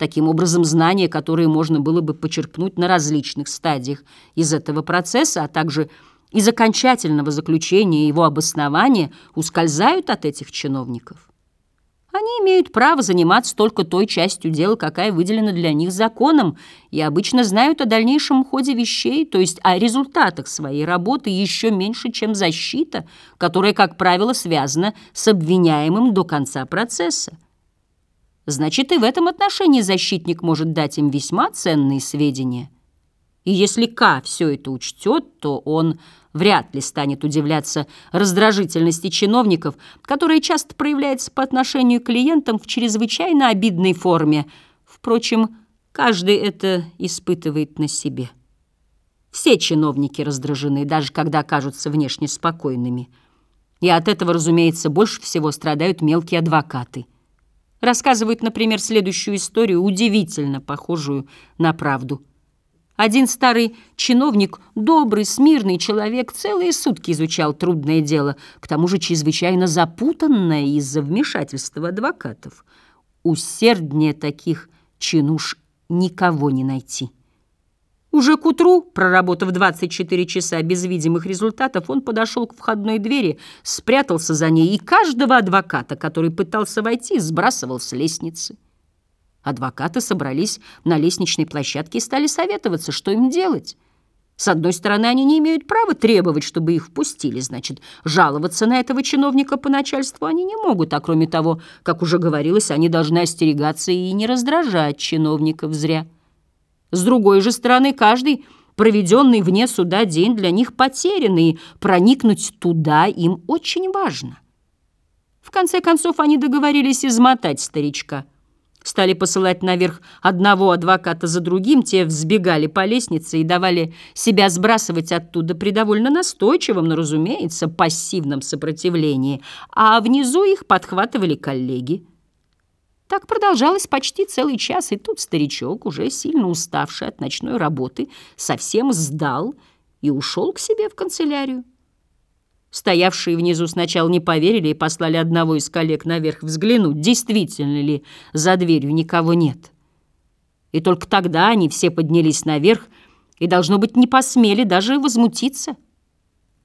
Таким образом, знания, которые можно было бы почерпнуть на различных стадиях из этого процесса, а также из окончательного заключения его обоснования, ускользают от этих чиновников. Они имеют право заниматься только той частью дела, какая выделена для них законом, и обычно знают о дальнейшем ходе вещей, то есть о результатах своей работы еще меньше, чем защита, которая, как правило, связана с обвиняемым до конца процесса. Значит, и в этом отношении защитник может дать им весьма ценные сведения. И если К все это учтет, то он вряд ли станет удивляться раздражительности чиновников, которая часто проявляется по отношению к клиентам в чрезвычайно обидной форме. Впрочем, каждый это испытывает на себе. Все чиновники раздражены, даже когда кажутся внешне спокойными. И от этого, разумеется, больше всего страдают мелкие адвокаты – Рассказывает, например, следующую историю, удивительно похожую на правду. Один старый чиновник, добрый, смирный человек, целые сутки изучал трудное дело, к тому же чрезвычайно запутанное из-за вмешательства адвокатов. Усерднее таких чинуш никого не найти. Уже к утру, проработав 24 часа без видимых результатов, он подошел к входной двери, спрятался за ней и каждого адвоката, который пытался войти, сбрасывал с лестницы. Адвокаты собрались на лестничной площадке и стали советоваться, что им делать. С одной стороны, они не имеют права требовать, чтобы их впустили, значит, жаловаться на этого чиновника по начальству они не могут, а кроме того, как уже говорилось, они должны остерегаться и не раздражать чиновников зря. С другой же стороны, каждый проведенный вне суда день для них потерянный, и проникнуть туда им очень важно. В конце концов, они договорились измотать старичка. Стали посылать наверх одного адвоката за другим, те взбегали по лестнице и давали себя сбрасывать оттуда при довольно настойчивом, но, разумеется, пассивном сопротивлении, а внизу их подхватывали коллеги. Так продолжалось почти целый час, и тут старичок, уже сильно уставший от ночной работы, совсем сдал и ушел к себе в канцелярию. Стоявшие внизу сначала не поверили и послали одного из коллег наверх взглянуть, действительно ли за дверью никого нет. И только тогда они все поднялись наверх и, должно быть, не посмели даже возмутиться.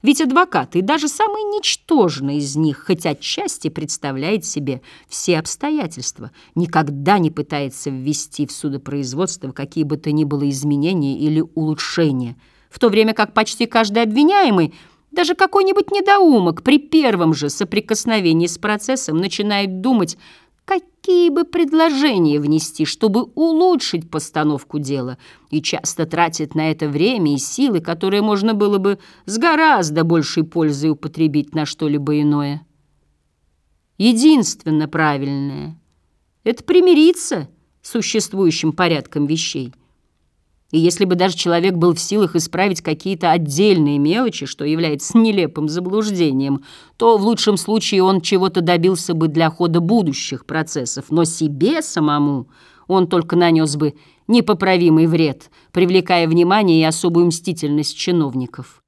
Ведь адвокаты, даже самый ничтожный из них, хоть отчасти представляет себе все обстоятельства, никогда не пытается ввести в судопроизводство какие бы то ни было изменения или улучшения, в то время как почти каждый обвиняемый, даже какой-нибудь недоумок при первом же соприкосновении с процессом начинает думать – какие бы предложения внести, чтобы улучшить постановку дела, и часто тратит на это время и силы, которые можно было бы с гораздо большей пользой употребить на что-либо иное. Единственно правильное — это примириться с существующим порядком вещей — и если бы даже человек был в силах исправить какие-то отдельные мелочи, что является нелепым заблуждением, то в лучшем случае он чего-то добился бы для хода будущих процессов, но себе самому он только нанес бы непоправимый вред, привлекая внимание и особую мстительность чиновников.